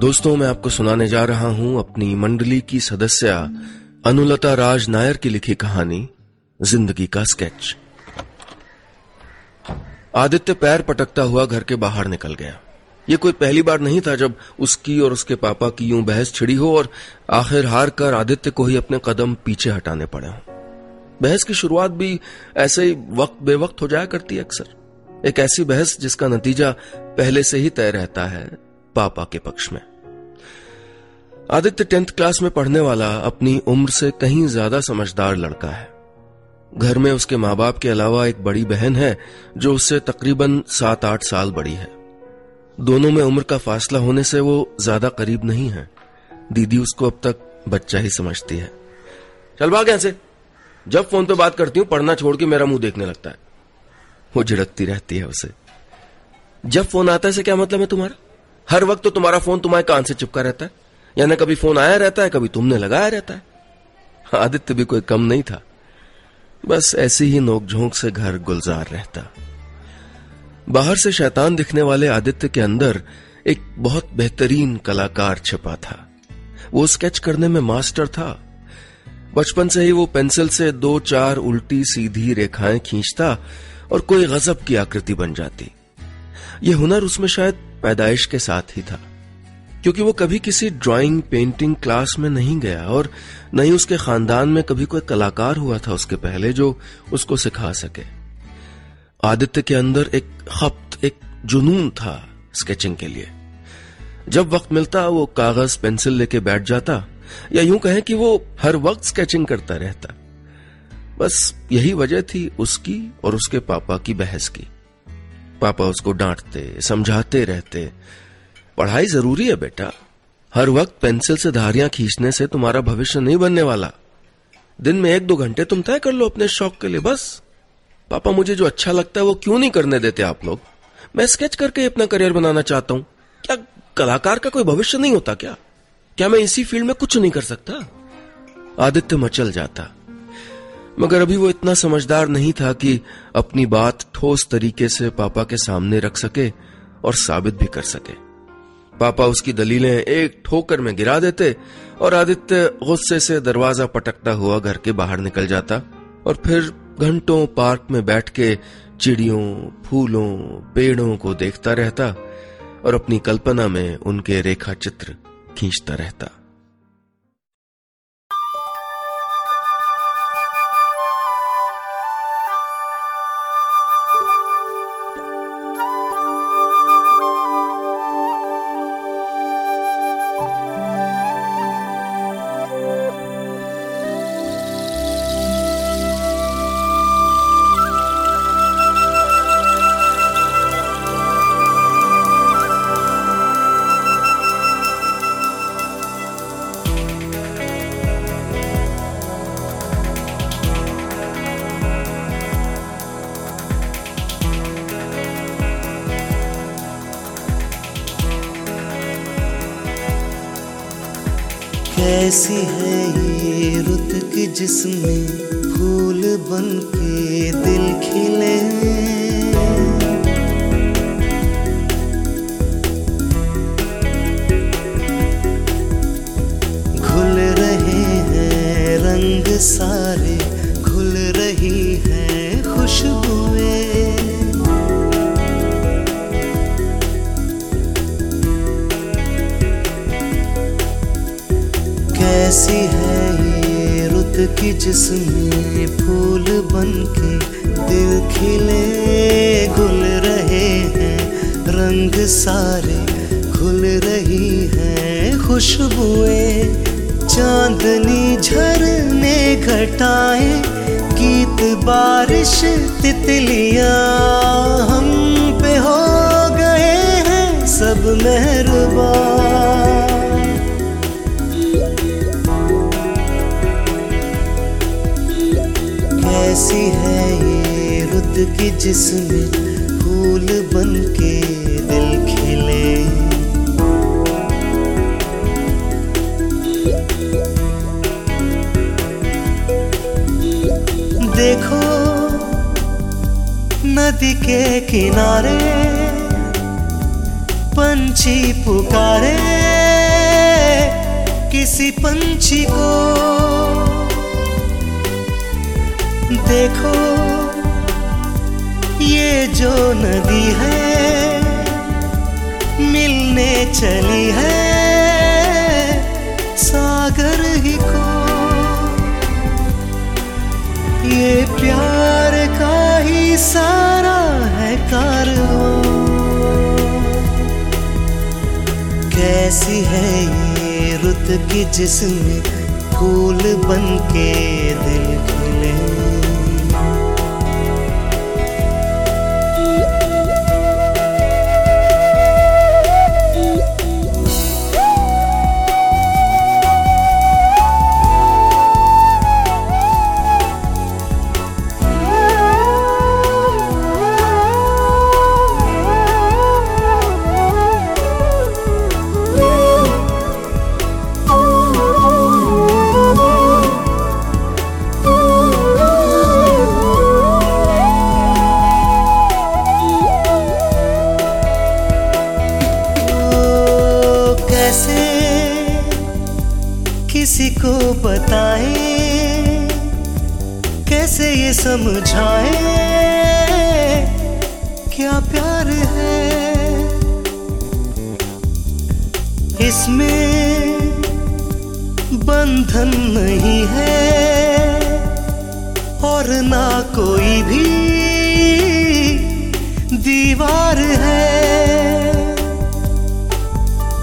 दोस्तों, मैं आपको सुनाने जा रहा हूँ अपनी मंडली की सदस्य अनुलता राज नायर की लिखी कहानी, ज़िंदगी का स्केच। आदित्य पैर पटकता हुआ घर के बाहर निकल गया। ये कोई पहली बार नहीं था जब उसकी और उसके पापा की यूँ बहस छिड़ी हो और आखिर हार कर आदित्य को ही अपने कदम पीछे हटाने पड़े हों। बहस की शुरुआत भी ऐसे ही वक्त, बेवक्त हो जाया करती है अक्सर। एक ऐसी बहस जिसका नतीजा पहले से ही तय रहता है पापा के पक्ष में। आदित्य टेंथ क्लास में पढ़ने वाला अपनी उम्र से कहीं ज़्यादा समझदार लड़का है। घर में उसके माँ बाप के अलावा एक बड़ी बहन है, जो उससे तकरीबन सात आठ साल बड़ी है। दोनों में उम्र का फासला होने से वो ज़्यादा करीब नहीं है। दीदी उसको अब तक बच्चा ही समझती है। चल भाग से। जब फ़ोन पे बात करती हूँ, पढ़ना छोड़ के मेरा मुँह देखने लगता है। वो झिड़कती रहती है उसे। जब फ़ोन आता है से क्या मतलब है तुम्हारा? हर वक्त तो तुम्हारा फ़ोन तुम्हारे कान से चिपका रहता है। यानी कभी फ़ोन आया रहता है, कभी तुमने लगाया रहता है, आदित्य भी कोई कम नहीं था। बस ऐसी ही नोकझोंक से घर गुलजार रहता। बाहर से शैतान दिखने वाले आदित्य के अंदर एक बहुत बेहतरीन कलाकार छिपा था। वो स्केच करने में मास्टर था। बचपन से ही वो पेंसिल से दो चार उल्टी सीधी रेखाएँ खींचता और कोई गजब की आकृति बन जाती। ये हुनर उसमें शायद पैदाइश के साथ ही था। क्योंकि वो कभी किसी ड्राइंग पेंटिंग क्लास में नहीं गया और न ही उसके खानदान में कभी कोई कलाकार हुआ था उसके पहले जो उसको सिखा सके। आदित्य के अंदर एक खपत, एक जुनून था स्केचिंग के लिए। जब वक्त मिलता, वो कागज़ पेंसिल लेके बैठ जाता, या यूँ कहें कि वो हर वक्त स्केचिंग करता रहता। बस यही वजह थी उसकी और उसके पापा की बहस की। पापा उसको डांटते, समझाते रहते पढ़ाई ज़रूरी है बेटा। हर वक्त पेंसिल से धारियाँ खींचने से तुम्हारा भविष्य नहीं बनने वाला। दिन में एक दो घंटे तुम तय कर लो अपने शौक के लिए, बस। पापा, मुझे जो अच्छा लगता है वो क्यों नहीं करने देते आप लोग? मैं स्केच करके अपना करियर बनाना चाहता हूँ। क्या कलाकार का कोई भविष्य नहीं होता क्या? क्या मैं इसी फ़ील्ड में कुछ नहीं कर सकता? आदित्य मचल जाता। मगर अभी वो इतना समझदार नहीं था कि अपनी बात ठोस तरीके से पापा के सामने रख सके और साबित भी कर सके। पापा उसकी दलीलें एक ठोकर में गिरा देते और आदित्य गुस्से से दरवाज़ा पटकता हुआ घर के बाहर निकल जाता और फिर घंटों पार्क में बैठ के चिड़ियों, फूलों, पेड़ों को देखता रहता और अपनी कल्पना में उनके रेखा चित्र खींचता रहता। कैसी है ये रुत की जिसमें फूल बन गीत बारिश तितलियाँ हम पे हो गए हैं सब मेहरबान। कैसी है ये रुत की जिसमें फूल बन नदी के किनारे पंछी पुकारे किसी पंछी को। देखो, ये जो नदी है, मिलने चली है सागर ही को। ये प्यार सारा है कार कैसी है ये रुत की जिसमें फूल बन के दिल खिले बंधन नहीं है और ना कोई भी दीवार है।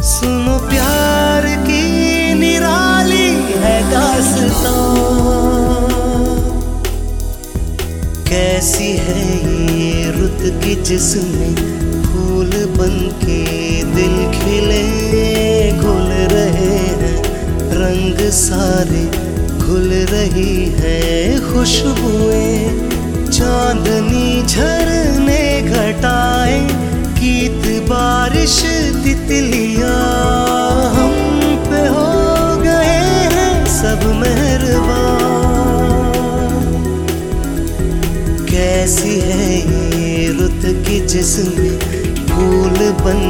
सुनो प्यार की निराली है दास्तां। कैसी है ये रुत की जिसमें सारे घुल रही है खुशबुएँ। चांदनी झरने घटाए, गीत बारिश तितलियाँ। हम पे हो गए हैं सब मेहरबान। कैसी है ये रुत की जिसमें फूल बन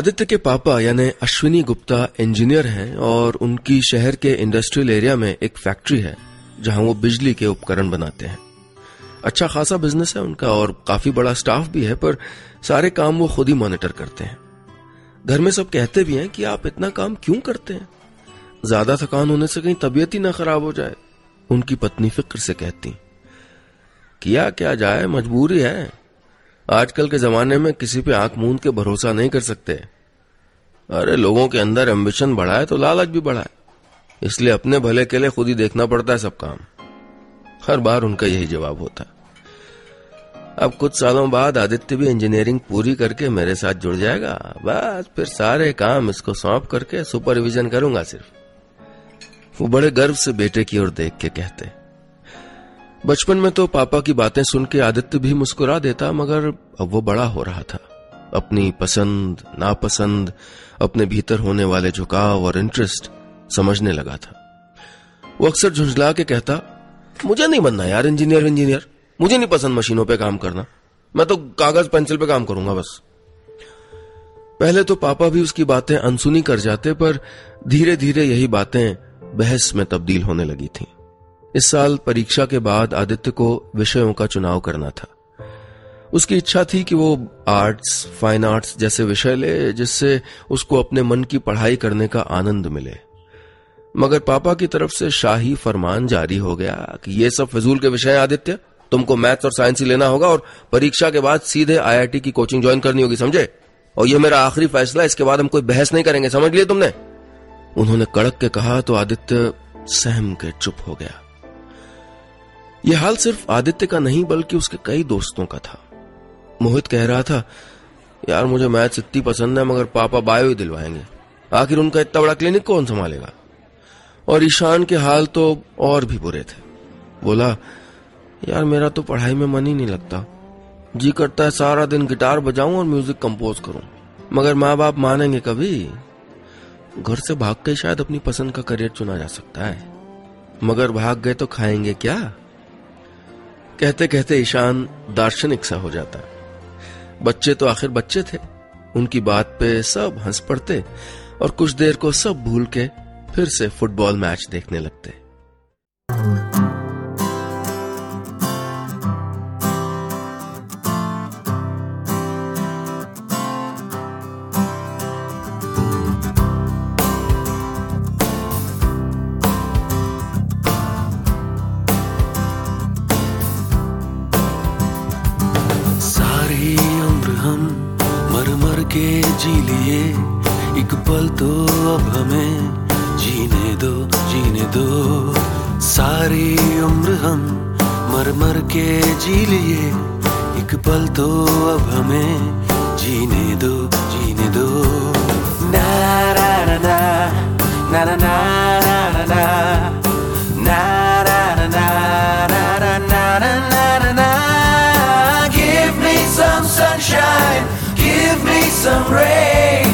आदित्य के पापा, यानी अश्विनी गुप्ता इंजीनियर हैं और उनकी शहर के इंडस्ट्रियल एरिया में एक फैक्ट्री है, जहाँ वो बिजली के उपकरण बनाते हैं। अच्छा खासा बिज़नेस है उनका और काफ़ी बड़ा स्टाफ भी है, पर सारे काम वो खुद ही मॉनिटर करते हैं। घर में सब कहते भी हैं कि आप इतना काम क्यों करते हैं? ज़्यादा थकान होने से कहीं तबीयत ही ना खराब हो जाए, उनकी पत्नी फ़िक्र से कहती, किया क्या जाए, मजबूरी है। आजकल के जमाने में किसी पे आँख मूंद के भरोसा नहीं कर सकते। अरे, लोगों के अंदर एम्बिशन बढ़ा है तो लालच भी बढ़ा है इसलिए अपने भले के लिए खुद ही देखना पड़ता है सब काम। हर बार उनका यही जवाब होता है। अब कुछ सालों बाद आदित्य भी इंजीनियरिंग पूरी करके मेरे साथ जुड़ जाएगा। बस फिर सारे काम इसको सौंप करके सुपरविजन करूँगा सिर्फ़। वो बड़े गर्व से बेटे की ओर देख के कहते बचपन में तो पापा की बातें सुन के आदित्य भी मुस्कुरा देता, मगर अब वो बड़ा हो रहा था। अपनी पसंद, नापसंद, अपने भीतर होने वाले झुकाव और इंटरेस्ट समझने लगा था। वो अक्सर झुंझला के कहता, मुझे नहीं बनना यार इंजीनियर इंजीनियर मुझे नहीं पसंद मशीनों पे काम करना। मैं तो कागज़, पेंसिल पे काम करूँगा बस। पहले तो पापा भी उसकी बातें अनसुनी कर जाते, पर धीरे धीरे यही बातें बहस में तब्दील होने लगी थीं। इस साल परीक्षा के बाद आदित्य को विषयों का चुनाव करना था। उसकी इच्छा थी कि वो आर्ट्स, फाइन आर्ट्स जैसे विषय ले, जिससे उसको अपने मन की पढ़ाई करने का आनंद मिले। मगर पापा की तरफ़ से शाही फरमान जारी हो गया कि ये सब फजूल के विषय आदित्य, तुमको मैथ्स और साइंस ही लेना होगा और परीक्षा के बाद सीधे आईआईटी की कोचिंग ज्वाइन करनी होगी, समझे? और यह मेरा आखिरी फैसला, इसके बाद हम कोई बहस नहीं करेंगे, समझ लिए तुमने? उन्होंने कड़क के कहा तो आदित्य सहम के चुप हो गया। यह हाल सिर्फ़ आदित्य का नहीं, बल्कि उसके कई दोस्तों का था। मोहित कह रहा था, यार, मुझे मैथ इतनी पसंद है, मगर पापा बायो ही दिलवाएँगे। आखिर उनका इतना बड़ा क्लिनिक कौन संभालेगा? और ईशान के हाल तो और भी बुरे थे। बोला, यार, मेरा तो पढ़ाई में मन ही नहीं लगता। जी करता है सारा दिन गिटार बजाऊं और म्यूज़िक कंपोज करूँ, मगर माँ बाप मानेंगे कभी? घर से भाग के शायद अपनी पसंद का करियर चुना जा सकता है। मगर भाग गए तो खाएँगे क्या? कहते कहते ईशान दार्शनिक सा हो जाता बच्चे तो आखिर बच्चे थे। उनकी बात पे सब हंस पड़ते और कुछ देर को सब भूल के फिर से फुटबॉल मैच देखने लगते। पल तो अब हमें जीने दो जीने दो ना ना ना ना ना ना ना ना ना na na na na na na na na na na Give me some sunshine, give me some rain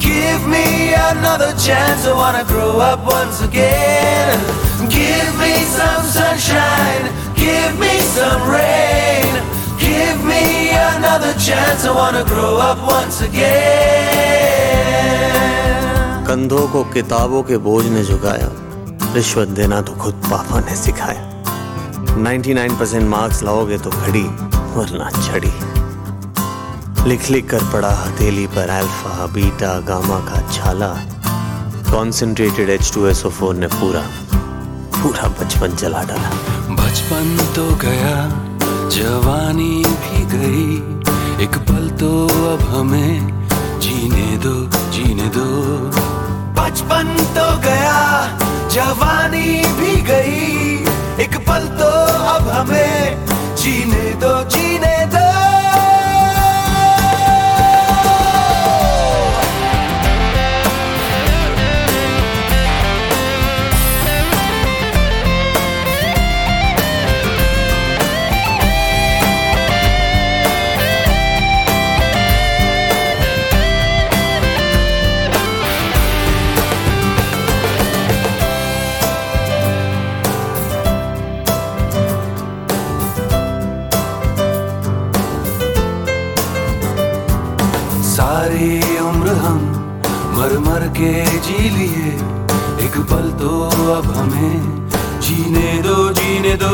Give me another chance, I wanna grow up once again Give me some sunshine, give me some rain Give me another Chance, I wanna grow up once again. कंधों को किताबों के बोझ ने झुकाया रिश्वत देना तो खुद पापा ने सिखाया। 99% मार्क्स लाओगे तो घड़ी वरना छड़ी। लिख लिख कर पड़ा हथेली पर अल्फ़ा बीटा गामा का छाला। कॉन्सेंट्रेटेड H2SO4 ने पूरा पूरा बचपन जला डाला। बचपन तो गया जवानी भी गई। एक पल तो अब हमें जीने दो जीने दो। बचपन तो गया, जवानी भी गई। एक पल तो अब हमें जीने दो जीने सारी उम्र हम मर मर के जी लिए एक पल तो अब हमें जीने दो जीने दो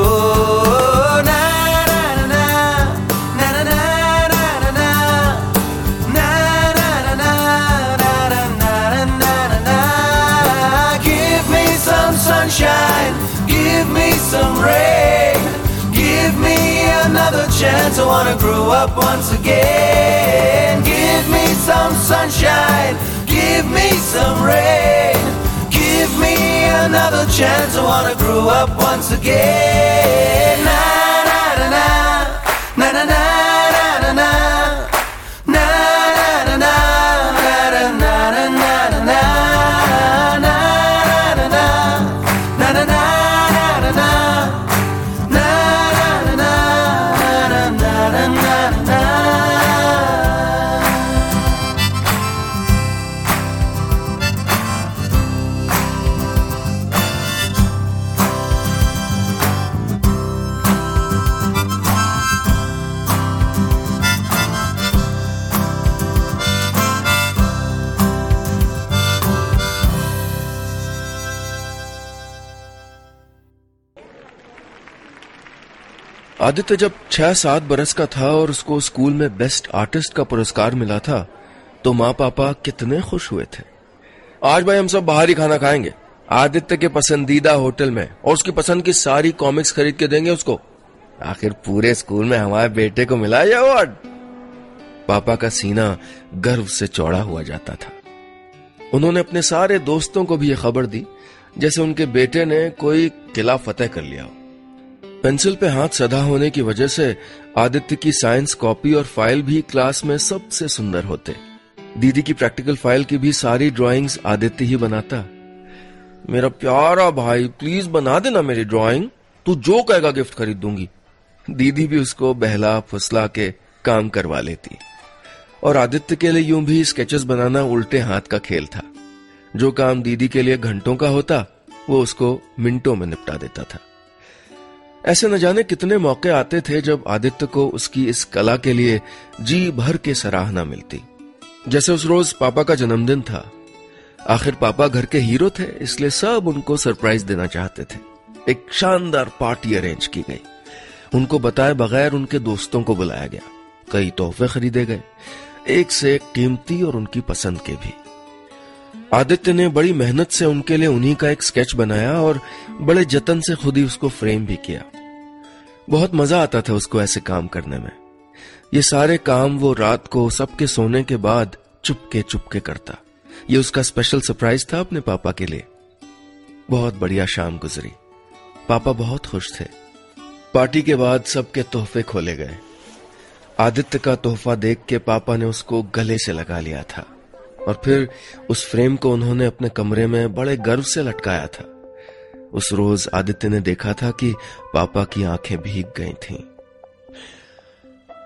some rain, give me another chance. I wanna grow up once again. Some sunshine, give me some rain, give me another chance. I wanna grow up once again. Na Aditya जब छह सात बरस का था और उसको स्कूल में बेस्ट आर्टिस्ट का पुरस्कार मिला था तो माँ पापा कितने खुश हुए थे। आज भाई हम सब बाहर ही खाना खाएँगे। आदित्य के पसंदीदा होटल में और उसकी पसंद की सारी कॉमिक्स खरीद के देंगे उसको। आखिर पूरे स्कूल में हमारे बेटे को मिला ये अवार्ड पापा का सीना गर्व से चौड़ा हुआ जाता था। उन्होंने अपने सारे दोस्तों को भी यह खबर दी, जैसे उनके बेटे ने कोई किला फतेह कर लिया हो। पेंसिल पे हाथ सदा होने की वजह से आदित्य की साइंस कॉपी और फ़ाइल भी क्लास में सबसे सुंदर होते। दीदी की प्रैक्टिकल फ़ाइल की भी सारी ड्राइंग्स आदित्य ही बनाता। मेरा प्यारा भाई, प्लीज़ बना देना मेरी ड्राइंग। तू जो कहेगा गिफ्ट खरीद दूँगी। दीदी भी उसको बहला फुसला के काम करवा लेती। और आदित्य के लिए यूँ भी स्केचेस बनाना उल्टे हाथ का खेल था। जो काम दीदी के लिए घंटों का होता, वो उसको मिनटों में निपटा देता था। ऐसे न जाने कितने मौके आते थे जब आदित्य को उसकी इस कला के लिए जी भर के सराहना मिलती। जैसे उस रोज पापा का जन्मदिन था। आखिर पापा घर के हीरो थे, इसलिए सब उनको सरप्राइज़ देना चाहते थे। एक शानदार पार्टी अरेंज की गई। उनको बताए बगैर उनके दोस्तों को बुलाया गया। कई तोहफे खरीदे गए। एक से एक कीमती और उनकी पसंद के भी। आदित्य ने बड़ी मेहनत से उनके लिए उन्हीं का एक स्केच बनाया और बड़े जतन से खुद ही उसको फ्रेम भी किया। बहुत मज़ा आता था उसको ऐसे काम करने में। ये सारे काम वो रात को सबके सोने के बाद चुपके चुपके करता। ये उसका स्पेशल सरप्राइज़ था अपने पापा के लिए। बहुत बढ़िया शाम गुजरी। पापा बहुत खुश थे। पार्टी के बाद सबके तोहफे खोले गए। आदित्य का तोहफा देख के पापा ने उसको गले से लगा लिया था। और फिर उस फ्रेम को उन्होंने अपने कमरे में बड़े गर्व से लटकाया था। उस रोज आदित्य ने देखा था कि पापा की आँखें भीग गई थीं।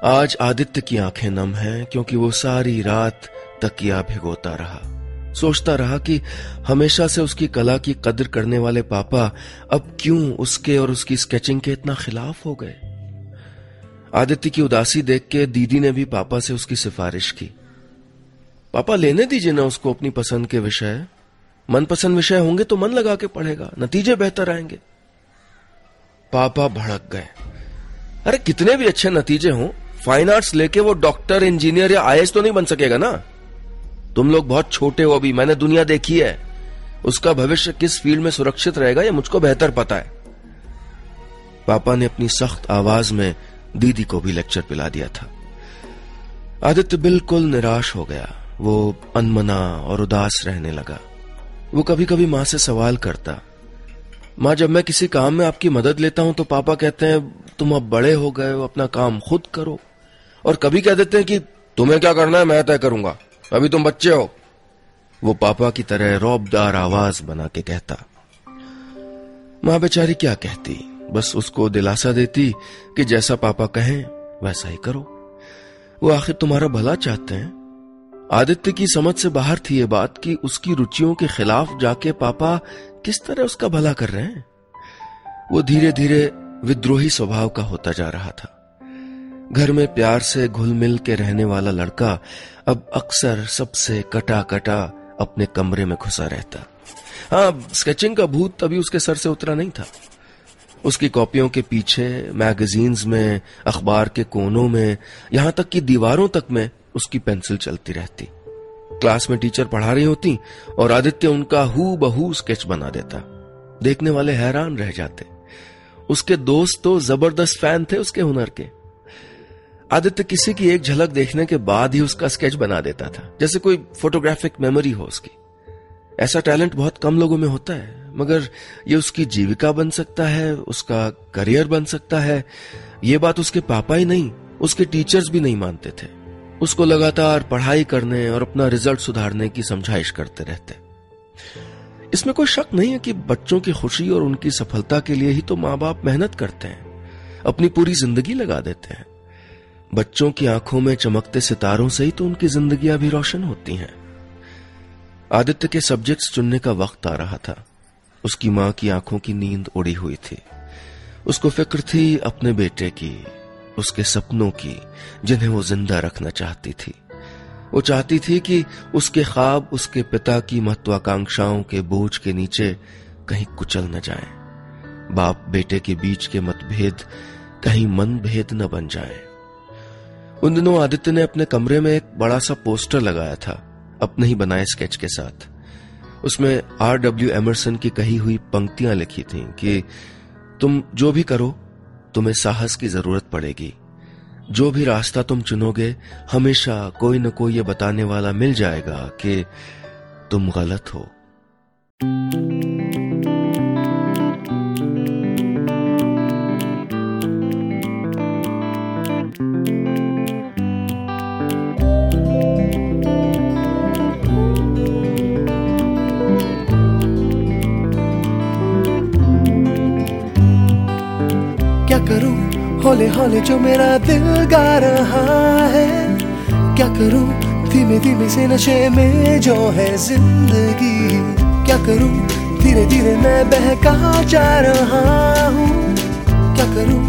आज आदित्य की आँखें नम हैं, क्योंकि वो सारी रात तकिया भिगोता रहा। सोचता रहा कि हमेशा से उसकी कला की कदर करने वाले पापा अब क्यों उसके और उसकी स्केचिंग के इतना खिलाफ हो गए? आदित्य की उदासी देख के दीदी ने भी पापा से उसकी सिफारिश की। पापा, लेने दीजिए ना उसको अपनी पसंद के विषय। मनपसंद विषय होंगे तो मन लगा के पढ़ेगा, नतीजे बेहतर आएँगे। पापा भड़क गए। अरे, कितने भी अच्छे नतीजे हों फाइन आर्ट्स लेके वो डॉक्टर इंजीनियर या आईएएस तो नहीं बन सकेगा ना? तुम लोग बहुत छोटे हो अभी, मैंने दुनिया देखी है। उसका भविष्य किस फ़ील्ड में सुरक्षित रहेगा यह मुझको बेहतर पता है। पापा ने अपनी सख्त आवाज़ में दीदी को भी लेक्चर पिला दिया था। आदित्य बिल्कुल निराश हो गया। वो अनमना और उदास रहने लगा। वो कभी कभी माँ से सवाल करता। माँ, जब मैं किसी काम में आपकी मदद लेता हूँ तो पापा कहते हैं, तुम अब बड़े हो गए हो, अपना काम खुद करो। और कभी कह देते हैं कि, तुम्हें क्या करना है, मैं तय करूँगा। अभी तुम बच्चे हो। वो पापा की तरह रौबदार आवाज़ बना के कहता। माँ, बेचारी क्या कहती? बस उसको दिलासा देती कि जैसा पापा कहें, वैसा ही करो। वो आखिर तुम्हारा भला चाहते हैं? आदित्य की समझ से बाहर थी ये बात कि उसकी रुचियों के खिलाफ जाके पापा किस तरह उसका भला कर रहे हैं। वो धीरे धीरे विद्रोही स्वभाव का होता जा रहा था। घर में प्यार से घुल मिल के रहने वाला लड़का अब अक्सर सबसे कटा कटा अपने कमरे में घुसा रहता। हाँ स्केचिंग का भूत तभी उसके सर से उतरा नहीं था। उसकी कॉपियों के पीछे मैगजीन्स में, अखबार के कोनों में, यहाँ तक कि दीवारों तक में उसकी पेंसिल चलती रहती। क्लास में टीचर पढ़ा रही होती और आदित्य उनका हु बहू स्केच बना देता। देखने वाले हैरान रह जाते। उसके दोस्त तो ज़बरदस्त फ़ैन थे उसके हुनर के। आदित्य किसी की एक झलक देखने के बाद ही उसका स्केच बना देता था, जैसे कोई फोटोग्राफिक मेमोरी हो उसकी। ऐसा टैलेंट बहुत कम लोगों में होता है, मगर ये उसकी जीविका बन सकता है, उसका करियर बन सकता है, ये बात उसके पापा ही नहीं, उसके टीचर्स भी नहीं मानते थे। उसको लगातार पढ़ाई करने और अपना रिज़ल्ट सुधारने की समझाइश करते रहते। इसमें कोई शक नहीं है कि बच्चों की खुशी और उनकी सफलता के लिए ही तो माँ बाप मेहनत करते हैं, अपनी पूरी ज़िंदगी लगा देते हैं। बच्चों की आँखों में चमकते सितारों से ही तो उनकी जिंदगियाँ भी रोशन होती हैं। आदित्य के सब्जेक्ट्स चुनने का वक्त आ रहा था। उसकी माँ की आँखों की नींद उड़ी हुई थी। उसको फ़िक्र थी अपने बेटे की उसके सपनों की, जिन्हें वो ज़िंदा रखना चाहती थी। वो चाहती थी कि उसके ख्वाब, उसके पिता की महत्वाकांक्षाओं के बोझ के नीचे कहीं कुचल न जाए। बाप बेटे के बीच के मतभेद कहीं मन भेद न बन जाए। उन दिनों आदित्य ने अपने कमरे में एक बड़ा सा पोस्टर लगाया था, अपने ही बनाए स्केच के साथ। उसमें आर डब्ल्यू एमरसन की कही हुई पंक्तियाँ लिखी थी कि, तुम जो भी करो तुम्हें साहस की ज़रूरत पड़ेगी। जो भी रास्ता तुम चुनोगे, हमेशा कोई न कोई ये बताने वाला मिल जाएगा कि तुम गलत हो। हौले हौले जो मेरा दिल गा रहा है। क्या करूँ? धीमे धीमे से नशे में जो है ज़िंदगी। क्या करूँ? धीरे धीरे मैं बहका जा रहा हूँ। क्या करूँ?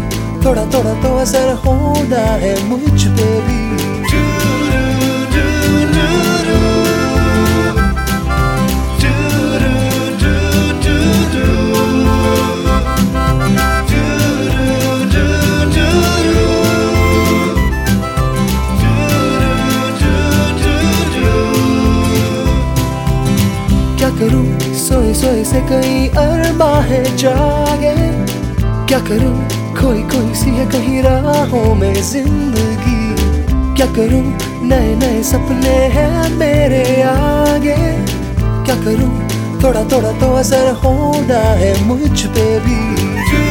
थोड़ा थोड़ा तो असर होना है मुझ पे भी। जागे। क्या करूँ? कोई कोई सी है कहीं राहों में ज़िंदगी। क्या करूँ? नए नए सपने हैं मेरे आगे। क्या करूँ? थोड़ा थोड़ा तो असर होना है मुझ पे भी। क्या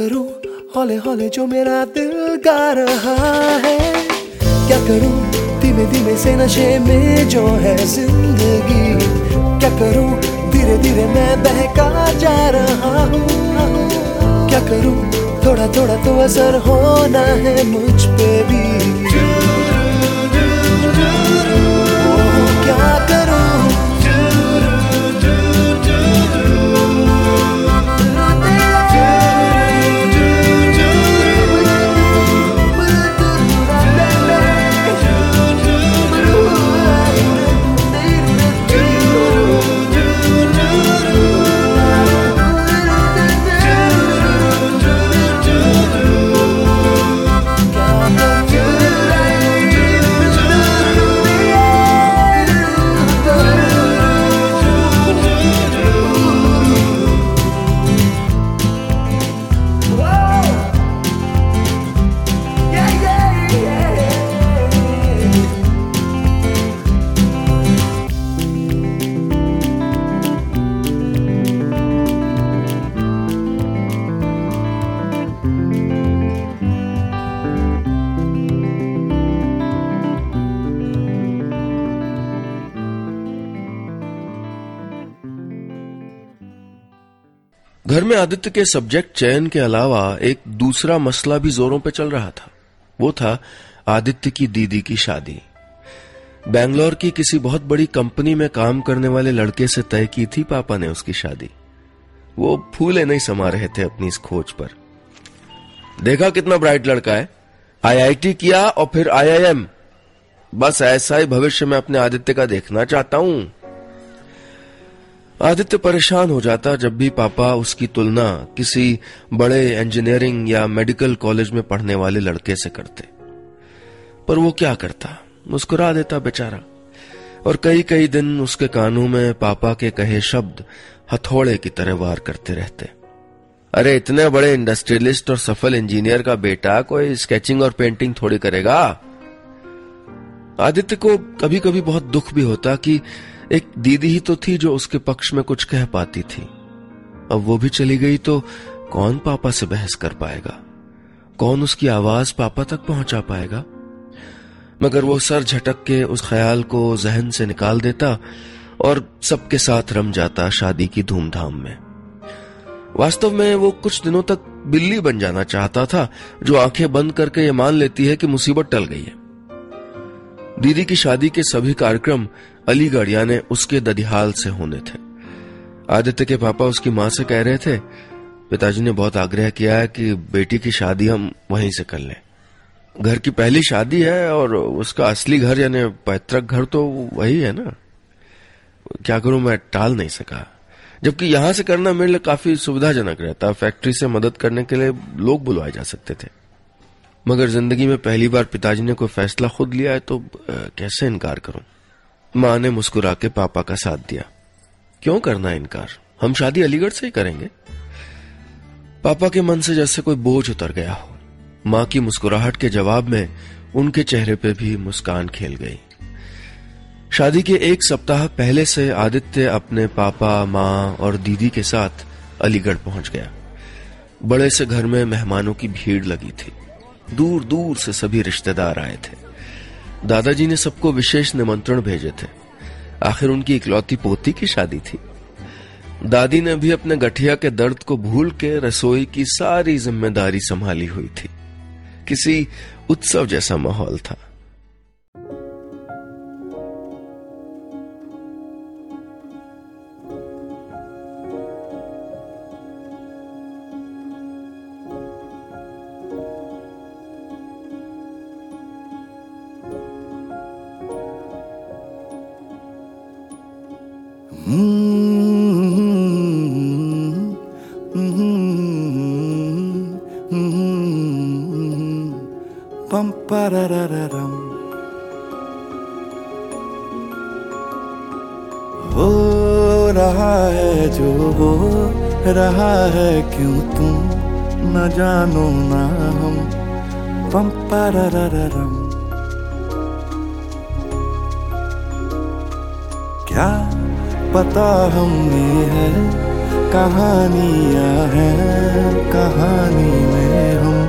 करूँ? हौले हौले जो मेरा दिल गा रहा है। क्या करूँ? धीमे धीमे से नशे में जो है ज़िंदगी। क्या करूँ? धीरे धीरे मैं बहका जा रहा हूँ। क्या करूँ? थोड़ा थोड़ा तो असर होना है मुझ पे भी। क्या करूँ? में आदित्य के सब्जेक्ट चयन के अलावा एक दूसरा मसला भी जोरों पर चल रहा था। वो था आदित्य की दीदी की शादी। बैंगलोर की किसी बहुत बड़ी कंपनी में काम करने वाले लड़के से तय की थी पापा ने उसकी शादी। वो फूले नहीं समा रहे थे अपनी इस खोज पर। देखा कितना ब्राइट लड़का है। आईआईटी किया और फिर आईआईएम बस ऐसा ही भविष्य में अपने आदित्य का देखना चाहता हूँ। आदित्य परेशान हो जाता जब भी पापा उसकी तुलना किसी बड़े इंजीनियरिंग या मेडिकल कॉलेज में पढ़ने वाले लड़के से करते। पर वो क्या करता? मुस्कुरा देता बेचारा। और कई कई दिन उसके कानों में पापा के कहे शब्द हथौड़े की तरह वार करते रहते। अरे, इतने बड़े इंडस्ट्रियलिस्ट और सफल इंजीनियर का बेटा कोई स्केचिंग और पेंटिंग थोड़ी करेगा? आदित्य को कभी कभी बहुत दुख भी होता कि एक दीदी ही तो थी जो उसके पक्ष में कुछ कह पाती थी। अब वो भी चली गई तो कौन पापा से बहस कर पाएगा? कौन उसकी आवाज़ पापा तक पहुँचा पाएगा? मगर वो सर झटक के उस ख्याल को जहन से निकाल देता और सबके साथ रम जाता शादी की धूमधाम में। वास्तव में वो कुछ दिनों तक बिल्ली बन जाना चाहता था, जो आँखें बंद करके ये मान लेती है कि मुसीबत टल गई है। दीदी की शादी के सभी कार्यक्रम अलीगढ़ यानी उसके ददिहाल से होने थे। आदित्य के पापा उसकी माँ से कह रहे थे, पिताजी ने बहुत आग्रह किया है कि बेटी की शादी हम वहीं से कर लें। घर की पहली शादी है और उसका असली घर यानी पैतृक घर तो वही है ना। क्या करूँ मैं टाल नहीं सका। जबकि यहाँ से करना मेरे लिए काफ़ी सुविधाजनक रहता। फैक्ट्री से मदद करने के लिए लोग बुलवाए जा सकते थे। मगर ज़िंदगी में पहली बार पिताजी ने कोई फैसला खुद लिया है तो कैसे इनकार करूँ? माँ ने मुस्कुरा के पापा का साथ दिया। क्यों करना इनकार? हम शादी अलीगढ़ से ही करेंगे। पापा के मन से जैसे कोई बोझ उतर गया हो। माँ की मुस्कुराहट के जवाब में उनके चेहरे पर भी मुस्कान खेल गई। शादी के एक सप्ताह पहले से आदित्य अपने पापा, माँ और दीदी के साथ अलीगढ़ पहुँच गया। बड़े से घर में मेहमानों की भीड़ लगी थी। दूर दूर से सभी रिश्तेदार आए थे। दादाजी ने सबको विशेष निमंत्रण भेजे थे। आखिर उनकी इकलौती पोती की शादी थी। दादी ने भी अपने गठिया के दर्द को भूल के रसोई की सारी ज़िम्मेदारी संभाली हुई थी। किसी उत्सव जैसा माहौल था। पम पररररम क्या पता हमें है? कहानियाँ हैं, कहानी में हम।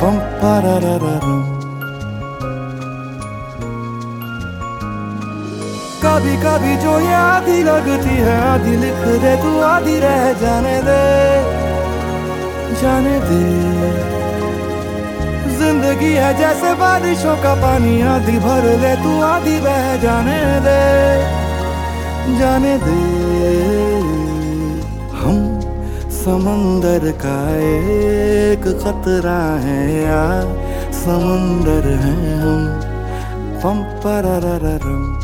पम पररररम कभी कभी जो ये आधी लगती है, आधी लिख दे, तू आधी रह जाने दे। जाने दे। ज़िंदगी है जैसे बारिशों का पानी, आधी भर ले तू, आधी बह, जाने दे जाने दे। हम समंदर का एक खतरा है यार समंदर है हम। पम पररररम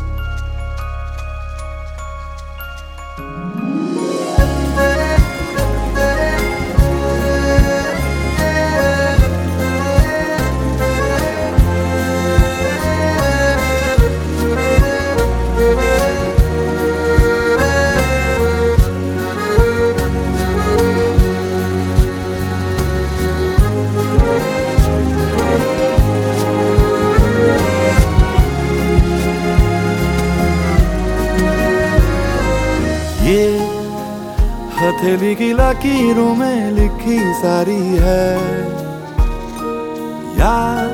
हथेली की लकीरों में लिखी सारी है। यार,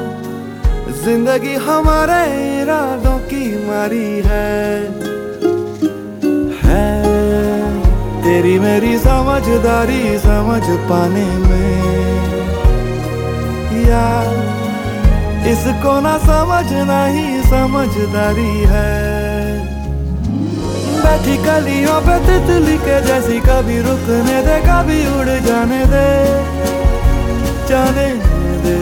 ज़िंदगी हमारे इरादों की मारी है। है, तेरी मेरी समझदारी समझ पाने में। यार, इसको ना समझना ही समझदारी है। बैठी कलियों पे तितली के जैसी, कभी रुकने दे, कभी उड़ जाने दे जाने दे।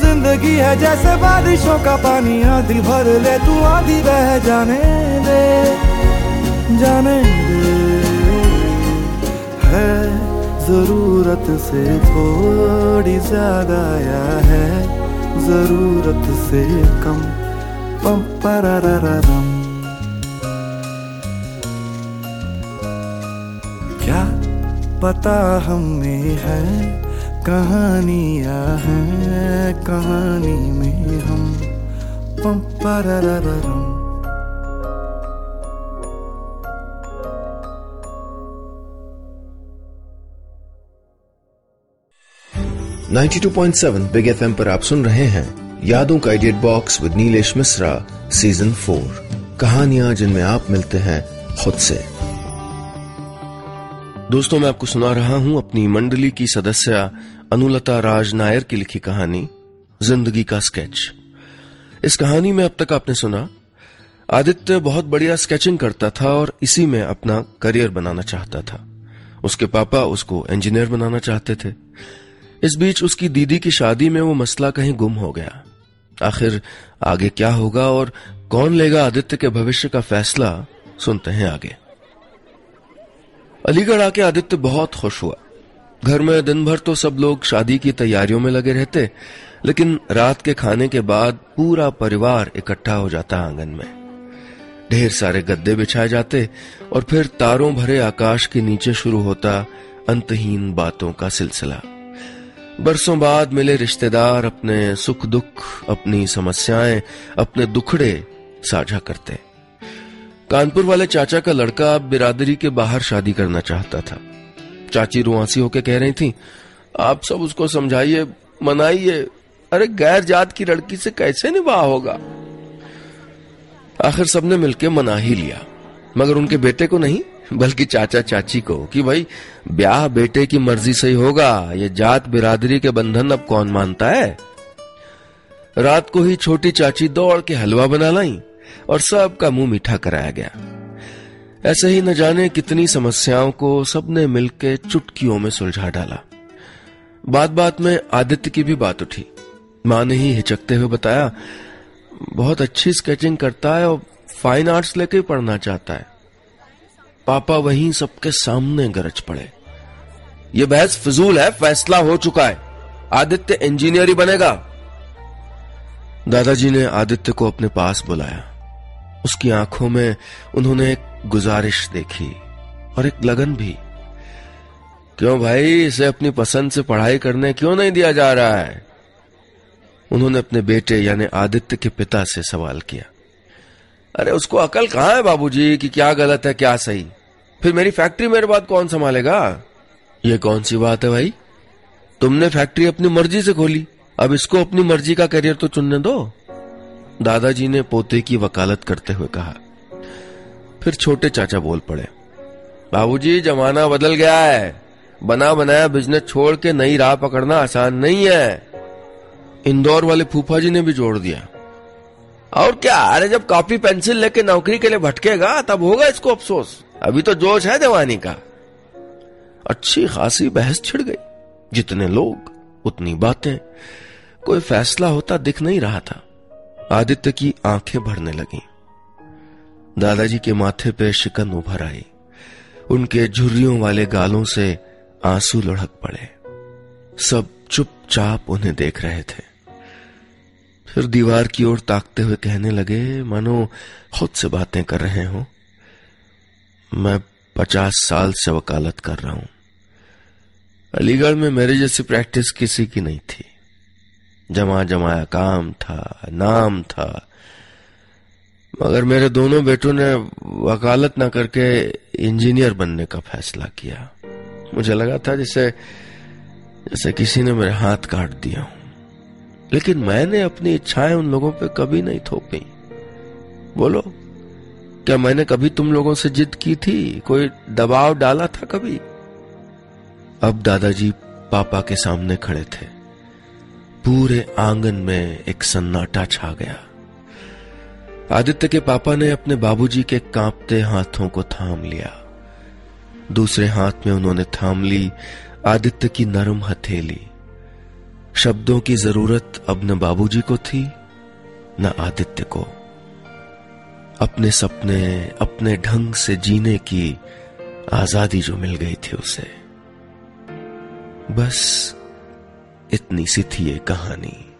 ज़िंदगी है जैसे बारिशों का पानी, आधी भर ले, तू आधी बह जाने दे जाने दे। है ज़रूरत से थोड़ी ज़्यादा या है ज़रूरत से कम, पम, पररररम। पता हमें है, कहानियाँ हैं, कहानी में हम पम ninety two point seven big FM पर आप सुन रहे हैं यादों का idiot box with Neelesh Misra season four कहानियाँ जिनमें आप मिलते हैं खुद से। दोस्तों, मैं आपको सुना रहा हूँ अपनी मंडली की सदस्य अनुलता राज नायर की लिखी कहानी, ज़िंदगी का स्केच। इस कहानी में अब तक आपने सुना, आदित्य बहुत बढ़िया स्केचिंग करता था और इसी में अपना करियर बनाना चाहता था। उसके पापा उसको इंजीनियर बनाना चाहते थे। इस बीच उसकी दीदी की शादी में वो मसला कहीं गुम हो गया। आखिर आगे क्या होगा और कौन लेगा आदित्य के भविष्य का फैसला, सुनते हैं आगे। अलीगढ़ आके आदित्य बहुत खुश हुआ। घर में दिन भर तो सब लोग शादी की तैयारियों में लगे रहते, लेकिन रात के खाने के बाद पूरा परिवार इकट्ठा हो जाता आँगन में। ढेर सारे गद्दे बिछाए जाते और फिर तारों भरे आकाश के नीचे शुरू होता अंतहीन बातों का सिलसिला। बरसों बाद मिले रिश्तेदार अपने सुख दुख, अपनी समस्याएँ, अपने दुखड़े साझा करते। कानपुर वाले चाचा का लड़का अब बिरादरी के बाहर शादी करना चाहता था। चाची रुआसी होके कह रही थी, आप सब उसको समझाइए, मनाइए। अरे गैर जात की लड़की से कैसे निभा होगा? आखिर सबने मिलकर मना ही लिया। मगर उनके बेटे को नहीं, बल्कि चाचा चाची को, कि भाई, ब्याह बेटे की मर्ज़ी से ही होगा। ये जात बिरादरी के बंधन अब कौन मानता है? रात को ही छोटी चाची दौड़ के हलवा बना लाई। और सबका मुँह मीठा कराया गया। ऐसे ही न जाने कितनी समस्याओं को सबने मिलकर चुटकियों में सुलझा डाला। बात बात में आदित्य की भी बात उठी। माँ ने ही हिचकते हुए बताया, बहुत अच्छी स्केचिंग करता है और फाइन आर्ट्स लेके पढ़ना चाहता है। पापा वहीं सबके सामने गरज पड़े। यह बहस फिजूल है, फैसला हो चुका है। आदित्य इंजीनियर ही बनेगा। दादाजी ने आदित्य को अपने पास बुलाया। उसकी आँखों में उन्होंने एक गुजारिश देखी और एक लगन भी। क्यों भाई, इसे अपनी पसंद से पढ़ाई करने क्यों नहीं दिया जा रहा है? उन्होंने अपने बेटे यानी आदित्य के पिता से सवाल किया। अरे, उसको अकल कहाँ है बाबूजी कि क्या गलत है, क्या सही? फिर मेरी फैक्ट्री मेरे बाद कौन संभालेगा? ये कौन सी बात है भाई? तुमने फैक्ट्री अपनी मर्ज़ी से खोली। अब इसको अपनी मर्ज़ी का करियर तो चुनने दो। दादाजी ने पोते की वकालत करते हुए कहा, फिर छोटे चाचा बोल पड़े, बाबूजी, जमाना बदल गया है। बना बनाया बिज़नेस छोड़ के नई राह पकड़ना आसान नहीं है। इंदौर वाले फूफा जी ने भी जोड़ दिया। और क्या, अरे जब कॉपी पेंसिल लेके नौकरी के लिए भटकेगा, तब होगा इसको अफसोस। अभी तो जोश है जवानी का। अच्छी खासी बहस छिड़ गई। जितने लोग, उतनी बातें। कोई फैसला होता दिख नहीं रहा था। आदित्य की आँखें भरने लगी। दादाजी के माथे पे शिकन उभर आई। उनके झुर्रियों वाले गालों से आँसू लुढ़क पड़े। सब चुपचाप उन्हें देख रहे थे। फिर दीवार की ओर ताकते हुए कहने लगे, मानो खुद से बातें कर रहे हो। मैं पचास साल से वकालत कर रहा हूँ। अलीगढ़ में मेरे जैसी प्रैक्टिस किसी की नहीं थी। जमा जमाया काम था, नाम था। मगर मेरे दोनों बेटों ने वकालत ना करके इंजीनियर बनने का फैसला किया। मुझे लगा था जैसे जैसे किसी ने मेरे हाथ काट दिया हूँ। लेकिन मैंने अपनी इच्छाएँ उन लोगों पे कभी नहीं थोपी। बोलो, क्या मैंने कभी तुम लोगों से जिद की थी? कोई दबाव डाला था कभी? अब दादाजी पापा के सामने खड़े थे। पूरे आँगन में एक सन्नाटा छा गया। आदित्य के पापा ने अपने बाबूजी के कांपते हाथों को थाम लिया। दूसरे हाथ में उन्होंने थाम ली, आदित्य की नरम हथेली। शब्दों की ज़रूरत अब न बाबूजी को थी, न आदित्य को। अपने सपने, अपने ढंग से जीने की आज़ादी जो मिल गई थी उसे। बस इतनी सी थी ये कहानी।